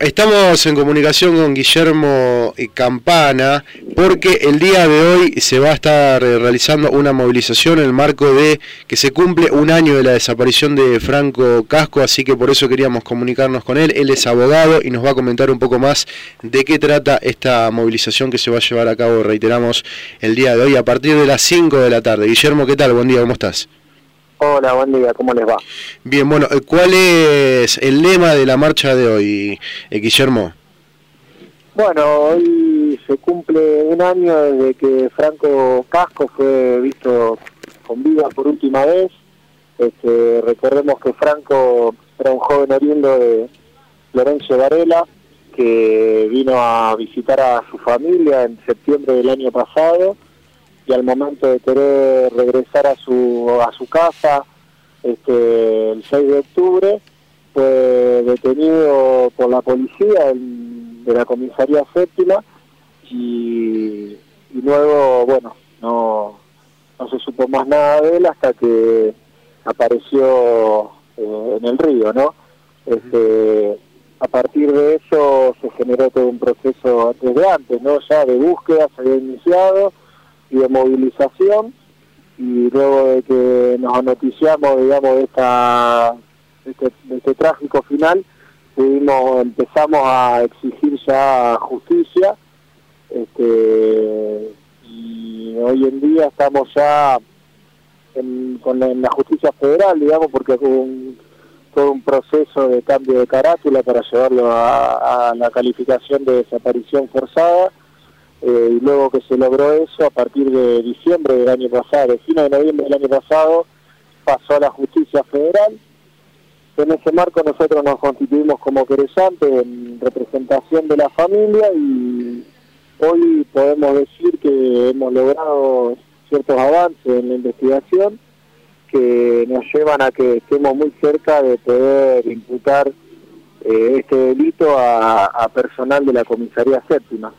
Estamos en comunicación con Guillermo Campana porque el día de hoy se va a estar realizando una movilización en el marco de que se cumple un año de la desaparición de Franco Casco, así que por eso queríamos comunicarnos con él. Él es abogado y nos va a comentar un poco más de qué trata esta movilización que se va a llevar a cabo, reiteramos, el día de hoy a partir de las 5 de la tarde. Guillermo, ¿qué tal? Buen día, ¿cómo estás? Hola, buen día, ¿cómo les va? Bien, bueno, eh, ¿cuál es el lema de la marcha de hoy, eh, Guillermo? Bueno, hoy se cumple un año desde que Franco Casco fue visto con vida por última vez. Este, recordemos que Franco era un joven oriundo de Lorenzo Varela, que vino a visitar a su familia en septiembre del año pasado y al momento de querer regresar a su, a su casa este, el 6 de octubre fue detenido por la policía de la comisaría séptima y, luego, bueno, no, no se supo más nada de él hasta que apareció eh, en el río, ¿no? Este, a partir de eso se generó todo un proceso desde antes, ¿no? Ya de búsqueda se había iniciado, y de movilización y luego de que nos noticiamos digamos de esta este, este, trágico final pudimos empezamos a exigir ya justicia este, y hoy en día estamos ya en, con la, justicia federal digamos porque hubo un, todo un proceso de cambio de carátula para llevarlo a la calificación de desaparición forzada eh, y luego que se logró eso, a partir de diciembre del año pasado, de fines de noviembre del año pasado, pasó a la justicia federal. En ese marco nosotros nos constituimos como querellantes en representación de la familia y hoy podemos decir que hemos logrado ciertos avances en la investigación que nos llevan a que estemos muy cerca de poder imputar eh, este delito a personal de la comisaría séptima.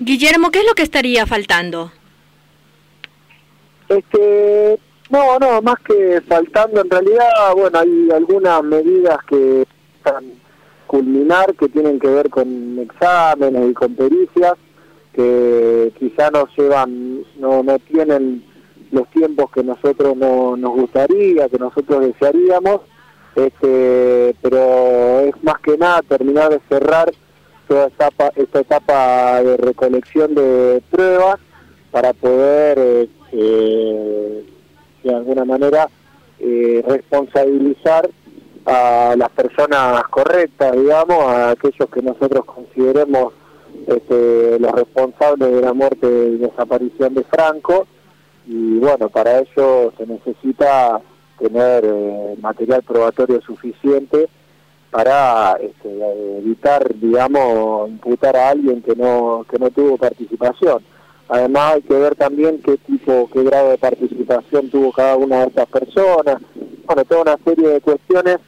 Guillermo, ¿qué es lo que estaría faltando? Este, no, no, más que faltando, en realidad, bueno, hay algunas medidas que están culminar que tienen que ver con exámenes y con pericias que quizá no llevan, no, no tienen los tiempos que nosotros no, nos gustaría, que nosotros desearíamos, este, pero es más que nada terminar de cerrar esta etapa de recolección de pruebas para poder, eh, eh, de alguna manera, eh, responsabilizar a las personas correctas, digamos, a aquellos que nosotros consideremos este, los responsables de la muerte y desaparición de Franco. Y bueno, para ello se necesita tener material probatorio suficiente para este, evitar, digamos, imputar a alguien que no, que no tuvo participación. Además hay que ver también qué tipo, qué grado de participación tuvo cada una de estas personas. Bueno, toda una serie de cuestiones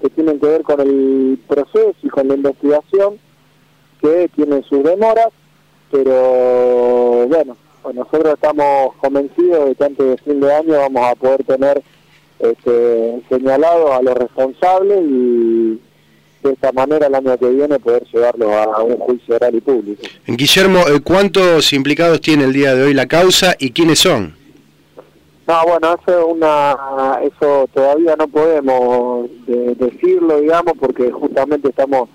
que tienen que ver con el proceso y con la investigación que tienen sus demoras, pero bueno, pues nosotros estamos convencidos de que antes de fin de año vamos a poder tener este, señalados a los responsables y de esta manera el año que viene poder llevarlo a un juicio oral y público. Guillermo, eh, ¿cuántos implicados tiene el día de hoy la causa y quiénes son? No, bueno, eso, una, eso todavía no podemos decirlo, digamos, porque justamente estamos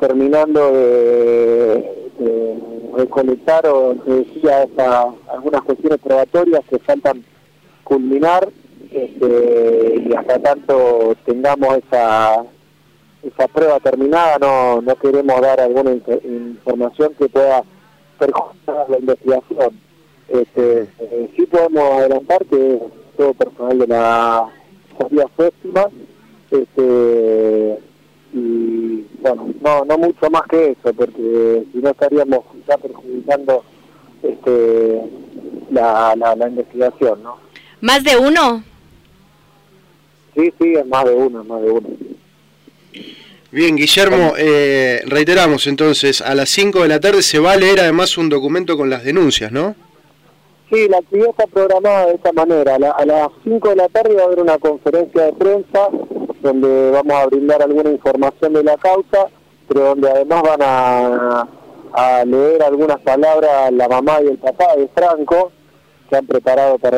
terminando de, de recolectar o decía algunas cuestiones probatorias que faltan culminar este, y hasta tanto tengamos esa esa prueba terminada, no, no queremos dar alguna información que pueda perjudicar la investigación. Este, eh, sí podemos adelantar que todo personal de la Sociedad Séptima, este, y bueno, no, no mucho más que eso, porque si no estaríamos ya perjudicando este, la, la, la investigación, ¿no? ¿Más de uno? Sí, sí, es más de uno, es más de uno. Bien, Guillermo, eh, reiteramos entonces, a las 5 de la tarde se va a leer además un documento con las denuncias, ¿no? Sí, la actividad está programada de esta manera. A, las 5 de la tarde va a haber una conferencia de prensa donde vamos a brindar alguna información de la causa pero donde además van a, a leer algunas palabras la mamá y el papá de Franco que han preparado para